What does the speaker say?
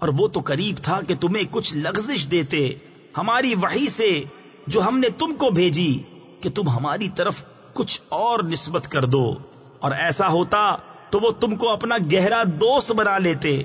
اور وہ تو قریب تھا کہ تمہیں کچھ لغزش دیتے ہماری وحی سے جو ہم نے تم کو بھیجی کہ تم ہماری طرف کچھ اور نسبت کر دو اور ایسا ہوتا تو وہ تم کو اپنا گہرا دوست بنا لیتے